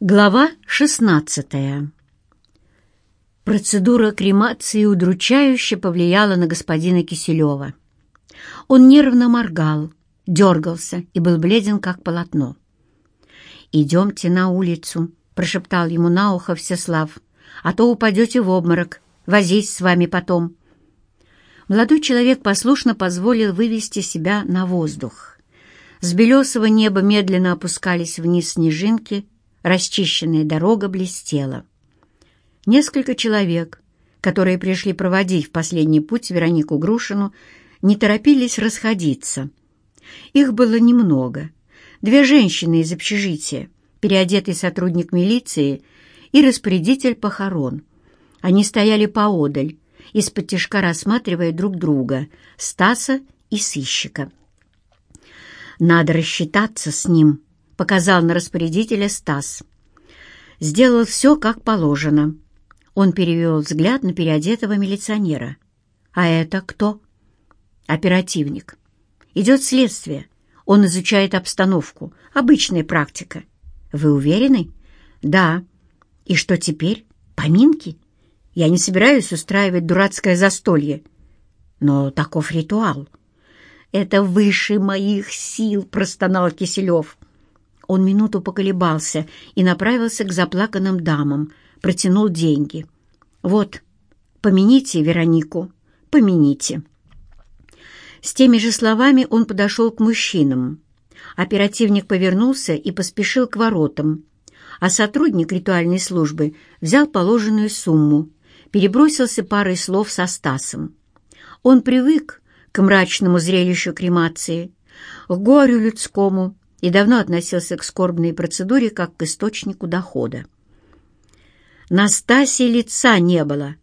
Глава 16 Процедура кремации удручающе повлияла на господина Киселева. Он нервно моргал, дергался и был бледен, как полотно. «Идемте на улицу», — прошептал ему на ухо Всеслав, «а то упадете в обморок, возись с вами потом». Молодой человек послушно позволил вывести себя на воздух. С белесого неба медленно опускались вниз снежинки — расчищенная дорога блестела. Несколько человек, которые пришли проводить в последний путь Веронику Грушину, не торопились расходиться. Их было немного. Две женщины из общежития, переодетый сотрудник милиции и распорядитель похорон. Они стояли поодаль, из-под тяжка рассматривая друг друга, Стаса и сыщика. «Надо рассчитаться с ним», — показал на распорядителя Стас. Сделал все, как положено. Он перевел взгляд на переодетого милиционера. «А это кто?» «Оперативник. Идет следствие. Он изучает обстановку. Обычная практика. Вы уверены?» «Да. И что теперь? Поминки? Я не собираюсь устраивать дурацкое застолье. Но таков ритуал». «Это выше моих сил», — простонал Киселев. Он минуту поколебался и направился к заплаканным дамам, протянул деньги. «Вот, помяните Веронику, помяните». С теми же словами он подошел к мужчинам. Оперативник повернулся и поспешил к воротам, а сотрудник ритуальной службы взял положенную сумму, перебросился парой слов со Стасом. Он привык к мрачному зрелищу кремации, к горю людскому, и давно относился к скорбной процедуре как к источнику дохода. На Стасе лица не было.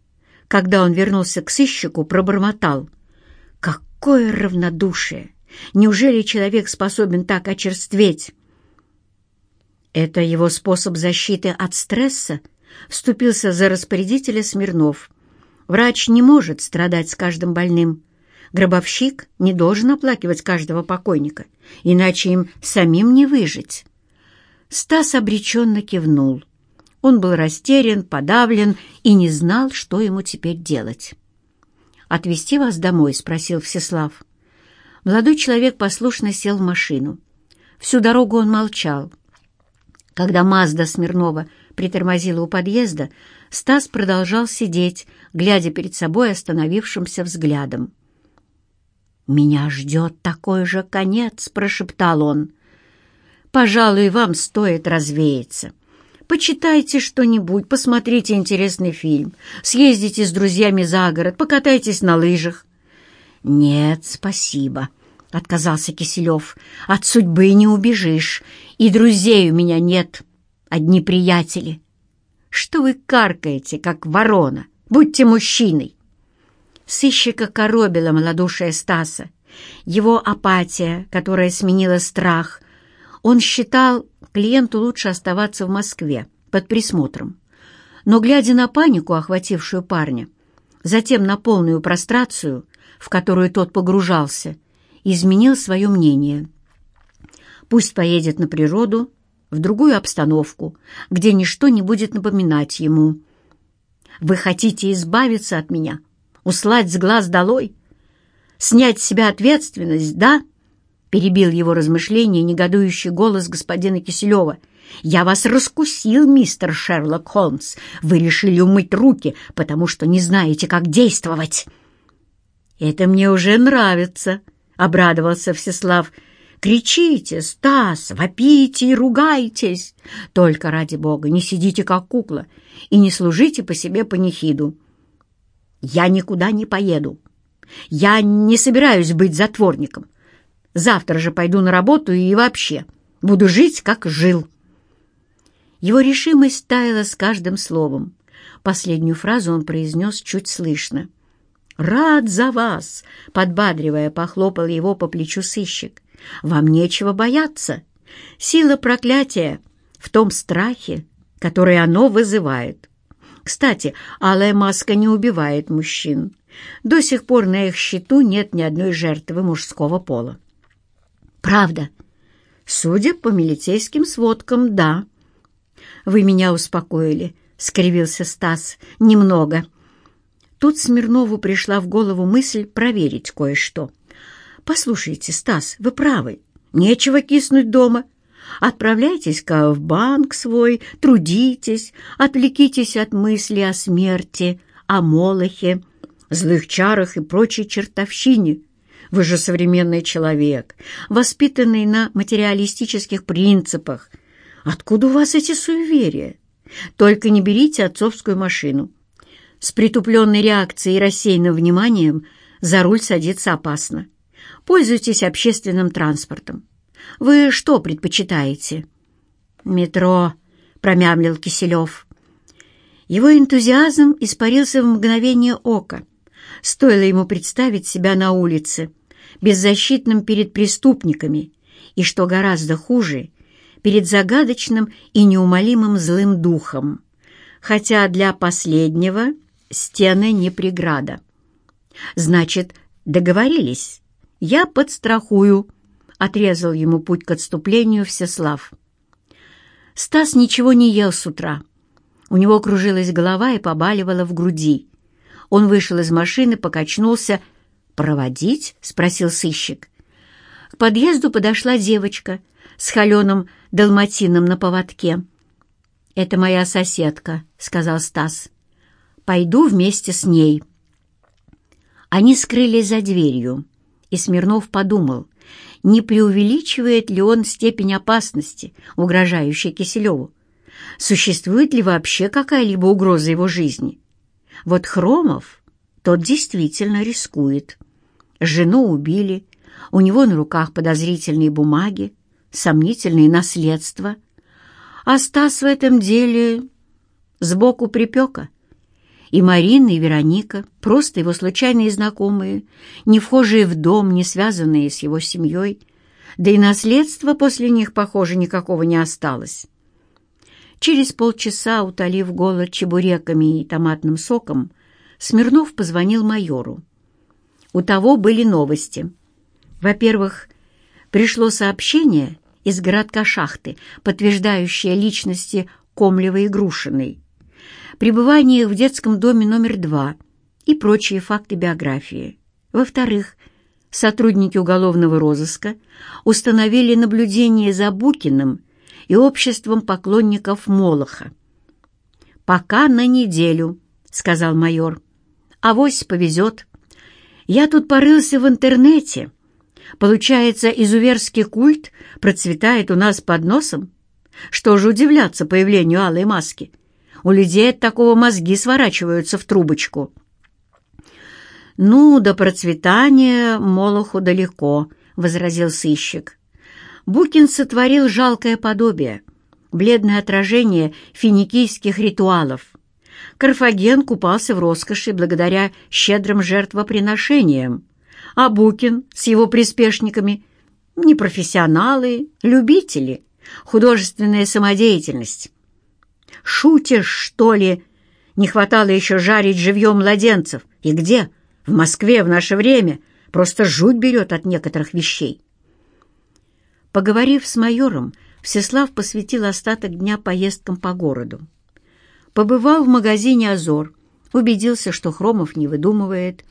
Когда он вернулся к сыщику, пробормотал. «Какое равнодушие! Неужели человек способен так очерстветь?» «Это его способ защиты от стресса?» — вступился за распорядителя Смирнов. «Врач не может страдать с каждым больным. Гробовщик не должен оплакивать каждого покойника, иначе им самим не выжить. Стас обреченно кивнул. Он был растерян, подавлен и не знал, что ему теперь делать. «Отвезти вас домой?» — спросил Всеслав. Молодой человек послушно сел в машину. Всю дорогу он молчал. Когда Мазда Смирнова притормозила у подъезда, Стас продолжал сидеть, глядя перед собой остановившимся взглядом. «Меня ждет такой же конец», — прошептал он. «Пожалуй, вам стоит развеяться. Почитайте что-нибудь, посмотрите интересный фильм, съездите с друзьями за город, покатайтесь на лыжах». «Нет, спасибо», — отказался Киселев. «От судьбы не убежишь, и друзей у меня нет, одни приятели». «Что вы каркаете, как ворона? Будьте мужчиной!» Сыщика коробила малодушие Стаса, его апатия, которая сменила страх. Он считал, клиенту лучше оставаться в Москве под присмотром. Но, глядя на панику, охватившую парня, затем на полную прострацию, в которую тот погружался, изменил свое мнение. Пусть поедет на природу, в другую обстановку, где ничто не будет напоминать ему. «Вы хотите избавиться от меня?» Услать с глаз долой? Снять с себя ответственность, да?» Перебил его размышления негодующий голос господина Киселева. «Я вас раскусил, мистер Шерлок Холмс. Вы решили умыть руки, потому что не знаете, как действовать». «Это мне уже нравится», — обрадовался Всеслав. «Кричите, Стас, вопите и ругайтесь. Только, ради бога, не сидите, как кукла, и не служите по себе панихиду. Я никуда не поеду. Я не собираюсь быть затворником. Завтра же пойду на работу и вообще буду жить, как жил». Его решимость таяла с каждым словом. Последнюю фразу он произнес чуть слышно. «Рад за вас!» — подбадривая, похлопал его по плечу сыщик. «Вам нечего бояться. Сила проклятия в том страхе, который оно вызывает. Кстати, алая маска не убивает мужчин. До сих пор на их счету нет ни одной жертвы мужского пола. Правда. Судя по милицейским сводкам, да. вы меня успокоили», — скривился Стас. «Немного». Тут Смирнову пришла в голову мысль проверить кое-что. «Послушайте, Стас, вы правы. Нечего киснуть дома. Отправляйтесь-ка в банк свой, трудитесь, отвлекитесь от мысли о смерти, о молохе, злых чарах и прочей чертовщине. Вы же современный человек, воспитанный на материалистических принципах. Откуда у вас эти суеверия? Только не берите отцовскую машину. С притупленной реакцией и рассеянным вниманием за руль садиться опасно. Пользуйтесь общественным транспортом. Вы что предпочитаете?» «Метро», — промямлил Киселев. Его энтузиазм испарился в мгновение ока. Стоило ему представить себя на улице, беззащитным перед преступниками, и, что гораздо хуже, перед загадочным и неумолимым злым духом, хотя для последнего стены не преграда. «Значит, договорились. Я подстрахую», — отрезал ему путь к отступлению Всеслав. Стас ничего не ел с утра. У него кружилась голова и побаливала в груди. Он вышел из машины, покачнулся. «Проводить?» — спросил сыщик. К подъезду подошла девочка с холеным далматином на поводке. «Это моя соседка», — сказал Стас. «Пойду вместе с ней». Они скрылись за дверью, и Смирнов подумал, не преувеличивает ли он степень опасности, угрожающей Киселеву. Существует ли вообще какая-либо угроза его жизни? Вот Хромов, тот действительно рискует. Жену убили, у него на руках подозрительные бумаги, сомнительные наследства. А Стас в этом деле сбоку припека. И Марина, и Вероника, просто его случайные знакомые, не вхожие в дом, не связанные с его семьей, да и наследства после них, похоже, никакого не осталось. Через полчаса, утолив голод чебуреками и томатным соком, Смирнов позвонил майору. У того были новости. Во-первых, пришло сообщение из городка Шахты, подтверждающее личности Комлевой и Грушиной пребывание в детском доме номер два и прочие факты биографии. Во-вторых, сотрудники уголовного розыска установили наблюдение за Букиным и обществом поклонников Молоха. «Пока на неделю», — сказал майор. «Авось повезет. Я тут порылся в интернете. Получается, изуверский культ процветает у нас под носом? Что же удивляться появлению алой маски?» У людей от такого мозги сворачиваются в трубочку. «Ну, до процветания Молоху далеко», — возразил сыщик. Букин сотворил жалкое подобие, бледное отражение финикийских ритуалов. Карфаген купался в роскоши благодаря щедрым жертвоприношениям, а Букин с его приспешниками — непрофессионалы, любители, художественная самодеятельность. Шутишь, что ли? Не хватало еще жарить живьем младенцев. И где? В Москве в наше время. Просто жуть берет от некоторых вещей. Поговорив с майором, Всеслав посвятил остаток дня поездкам по городу. Побывал в магазине «Азор», убедился, что Хромов не выдумывает,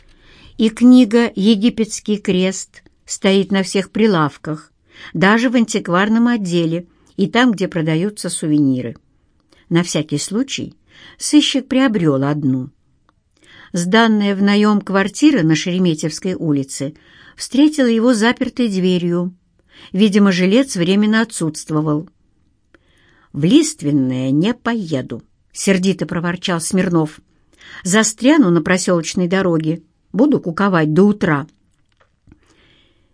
и книга «Египетский крест» стоит на всех прилавках, даже в антикварном отделе и там, где продаются сувениры. На всякий случай сыщик приобрел одну. Сданная в наем квартира на Шереметьевской улице встретила его запертой дверью. Видимо, жилец временно отсутствовал. «В Лиственное не поеду», — сердито проворчал Смирнов. «Застряну на проселочной дороге, буду куковать до утра».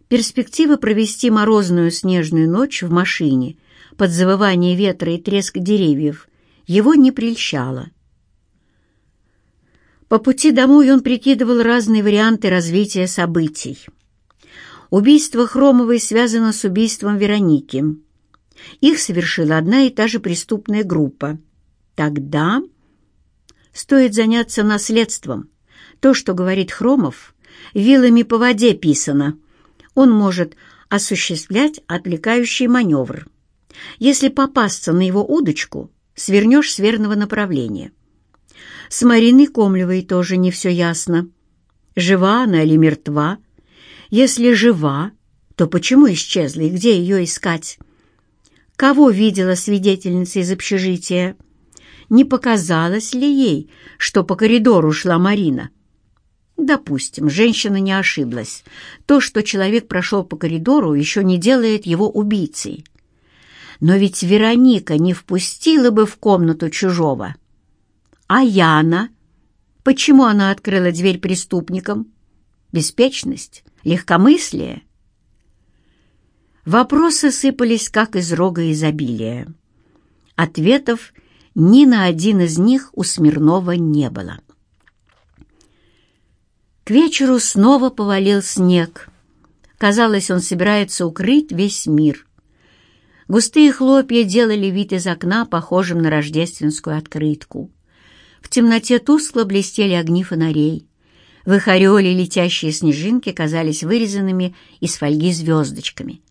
Перспектива провести морозную снежную ночь в машине под завывание ветра и треск деревьев его не прельщало. По пути домой он прикидывал разные варианты развития событий. Убийство Хромовой связано с убийством Вероники. Их совершила одна и та же преступная группа. Тогда стоит заняться наследством. То, что говорит Хромов, вилами по воде писано. Он может осуществлять отвлекающий маневр. Если попасться на его удочку, свернешь с верного направления. С Мариной Комлевой тоже не все ясно. Жива она или мертва? Если жива, то почему исчезла и где ее искать? Кого видела свидетельница из общежития? Не показалось ли ей, что по коридору шла Марина? Допустим, женщина не ошиблась. То, что человек прошел по коридору, еще не делает его убийцей. Но ведь Вероника не впустила бы в комнату чужого. А Яна? Почему она открыла дверь преступникам? Беспечность? Легкомыслие? Вопросы сыпались, как из рога изобилия. Ответов ни на один из них у Смирнова не было. К вечеру снова повалил снег. Казалось, он собирается укрыть весь мир. Густые хлопья делали вид из окна похожим на рождественскую открытку. В темноте тускло блестели огни фонарей. В их ореоле летящие снежинки казались вырезанными из фольги звездочками.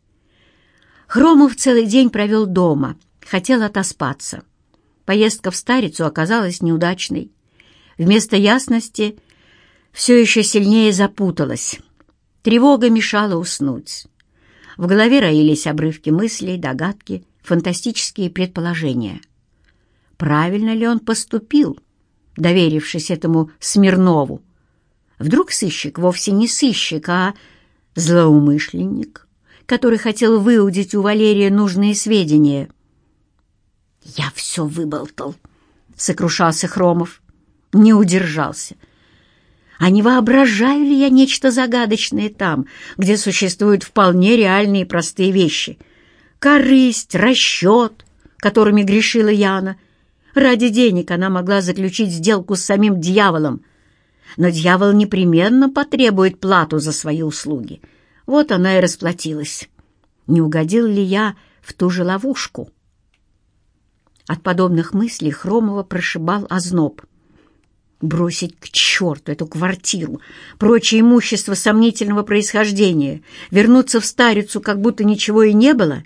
Хромов целый день провел дома, хотел отоспаться. Поездка в Старицу оказалась неудачной. Вместо ясности все еще сильнее запуталась. Тревога мешала уснуть. В голове роились обрывки мыслей, догадки, фантастические предположения. Правильно ли он поступил, доверившись этому Смирнову? Вдруг сыщик вовсе не сыщик, а злоумышленник, который хотел выудить у Валерия нужные сведения. «Я все выболтал», — сокрушался Хромов. Не удержался — а не воображаю ли я нечто загадочное там, где существуют вполне реальные простые вещи? Корысть, расчет, которыми грешила Яна. Ради денег она могла заключить сделку с самим дьяволом. Но дьявол непременно потребует плату за свои услуги. Вот она и расплатилась. Не угодил ли я в ту же ловушку? От подобных мыслей Хромова прошибал озноб — Бросить к черту эту квартиру, прочее имущество сомнительного происхождения, вернуться в старицу, как будто ничего и не было?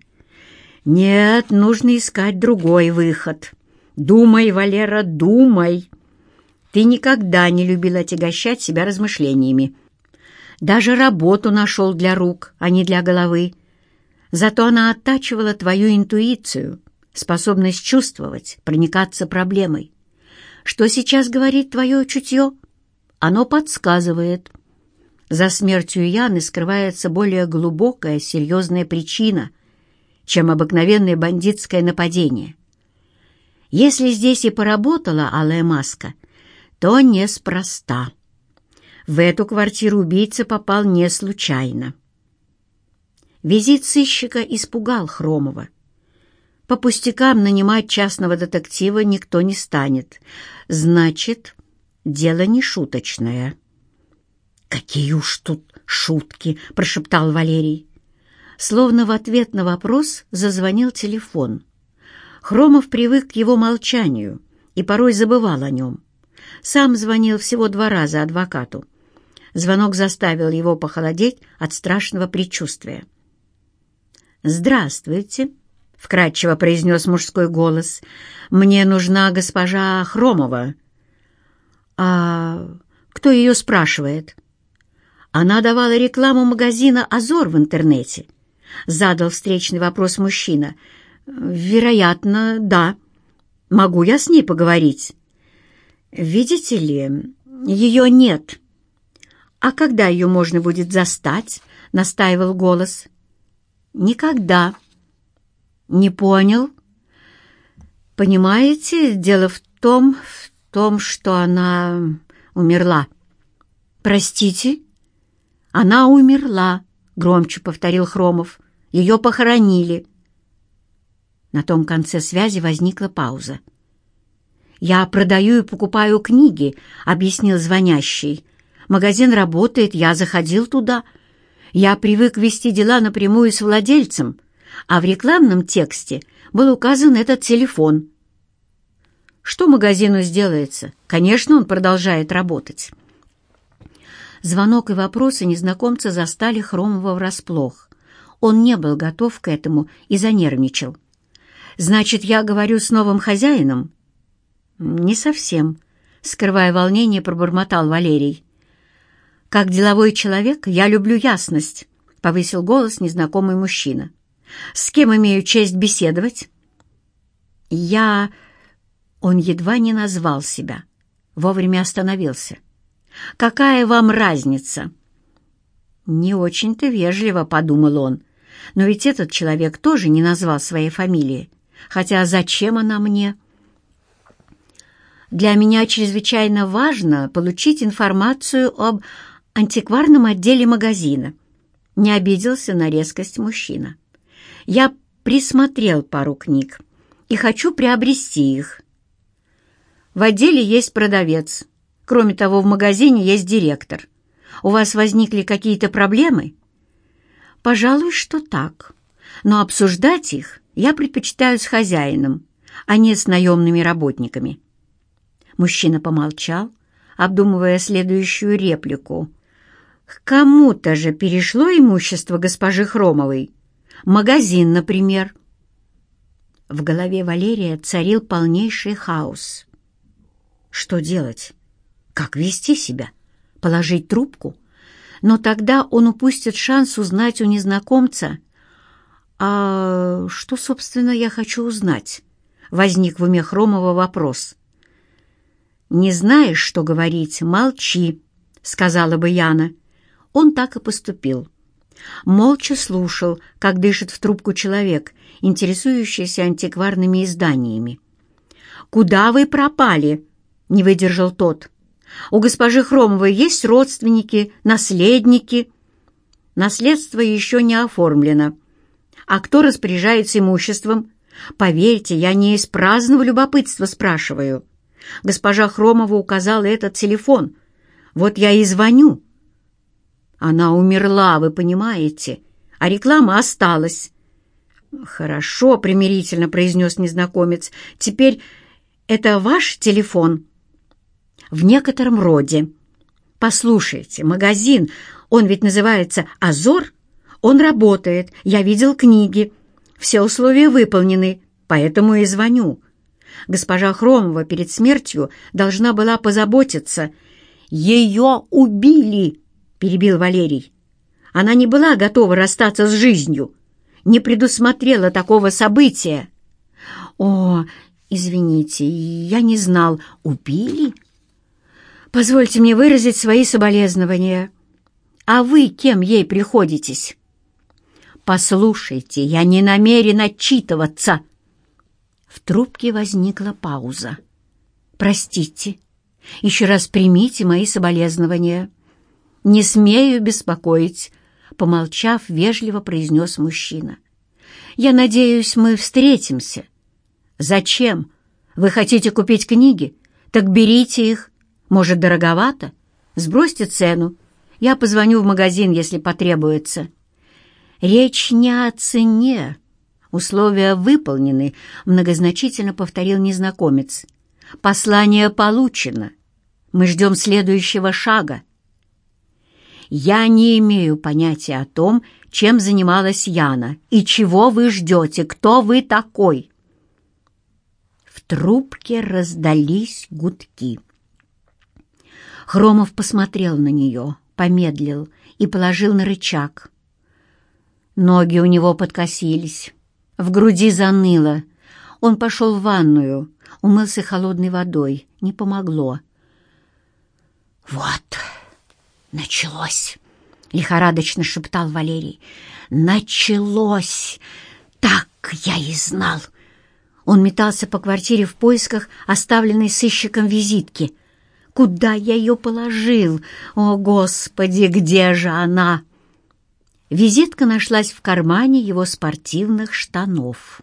Нет, нужно искать другой выход. Думай, Валера, думай. Ты никогда не любил отягощать себя размышлениями. Даже работу нашел для рук, а не для головы. Зато она оттачивала твою интуицию, способность чувствовать, проникаться проблемой. Что сейчас говорит твое чутье? Оно подсказывает. За смертью Яны скрывается более глубокая, серьезная причина, чем обыкновенное бандитское нападение. Если здесь и поработала Алая Маска, то неспроста. В эту квартиру убийца попал не случайно. Визит сыщика испугал Хромова. По пустякам нанимать частного детектива никто не станет. Значит, дело не шуточное. «Какие уж тут шутки!» — прошептал Валерий. Словно в ответ на вопрос зазвонил телефон. Хромов привык к его молчанию и порой забывал о нем. Сам звонил всего два раза адвокату. Звонок заставил его похолодеть от страшного предчувствия. «Здравствуйте!» — вкратчиво произнес мужской голос. «Мне нужна госпожа Хромова». «А кто ее спрашивает?» «Она давала рекламу магазина «Азор» в интернете», — задал встречный вопрос мужчина. «Вероятно, да. Могу я с ней поговорить?» «Видите ли, ее нет». «А когда ее можно будет застать?» — настаивал голос. «Никогда», «Не понял?» «Понимаете, дело в том, в том, что она умерла». «Простите?» «Она умерла», — громче повторил Хромов. «Ее похоронили». На том конце связи возникла пауза. «Я продаю и покупаю книги», — объяснил звонящий. «Магазин работает, я заходил туда. Я привык вести дела напрямую с владельцем а в рекламном тексте был указан этот телефон. Что магазину сделается? Конечно, он продолжает работать. Звонок и вопросы незнакомца застали Хромова врасплох. Он не был готов к этому и занервничал. Значит, я говорю с новым хозяином? Не совсем, скрывая волнение, пробормотал Валерий. Как деловой человек я люблю ясность, повысил голос незнакомый мужчина. С кем имею честь беседовать? Я... Он едва не назвал себя. Вовремя остановился. «Какая вам разница?» «Не очень-то вежливо», — подумал он. «Но ведь этот человек тоже не назвал своей фамилии. Хотя зачем она мне?» «Для меня чрезвычайно важно получить информацию об антикварном отделе магазина». Не обиделся на резкость мужчина. «Я присмотрел пару книг и хочу приобрести их. В отделе есть продавец. Кроме того, в магазине есть директор. У вас возникли какие-то проблемы? Пожалуй, что так. Но обсуждать их я предпочитаю с хозяином, а не с наемными работниками. Мужчина помолчал, обдумывая следующую реплику. К кому-то же перешло имущество госпожи Хромовой. Магазин, например. В голове Валерия царил полнейший хаос. Что делать? Как вести себя? Положить трубку? Но тогда он упустит шанс узнать у незнакомца. «А что, собственно, я хочу узнать?» Возник в уме Хромова вопрос. «Не знаешь, что говорить, молчи», — сказала бы Яна. Он так и поступил. Молча слушал, как дышит в трубку человек, интересующийся антикварными изданиями. «Куда вы пропали?» не выдержал тот. «У госпожи Хромовой есть родственники, наследники?» «Наследство еще не оформлено. А кто распоряжается имуществом?» «Поверьте, я не из праздного любопытства спрашиваю. Госпожа Хромова указала этот телефон. Вот я и звоню». «Она умерла, вы понимаете, а реклама осталась». «Хорошо», — примирительно произнес незнакомец. «Теперь это ваш телефон?» в некотором роде. Послушайте, магазин, он ведь называется «Азор», он работает, я видел книги. Все условия выполнены, поэтому и звоню. Госпожа Хромова перед смертью должна была позаботиться. «Ее убили!» — перебил Валерий. Она не была готова расстаться с жизнью, не предусмотрела такого события. «О, извините, я не знал, убили?» Позвольте мне выразить свои соболезнования. А вы кем ей приходитесь? Послушайте, я не намерен отчитываться. В трубке возникла пауза. Простите. Еще раз примите мои соболезнования. Не смею беспокоить, помолчав, вежливо произнес мужчина. Я надеюсь, мы встретимся. Зачем? Вы хотите купить книги? Так берите их может, дороговато? Сбросьте цену. Я позвоню в магазин, если потребуется. Речь не о цене. Условия выполнены, многозначительно повторил незнакомец. Послание получено. Мы ждем следующего шага. Я не имею понятия о том, чем занималась Яна и чего вы ждете, кто вы такой. В трубке раздались гудки. Хромов посмотрел на нее, помедлил и положил на рычаг. Ноги у него подкосились, в груди заныло. Он пошел в ванную, умылся холодной водой. Не помогло. «Вот, началось!» — лихорадочно шептал Валерий. «Началось! Так я и знал!» Он метался по квартире в поисках оставленной сыщиком визитки — Куда я ее положил? О, Господи, где же она? Визитка нашлась в кармане его спортивных штанов.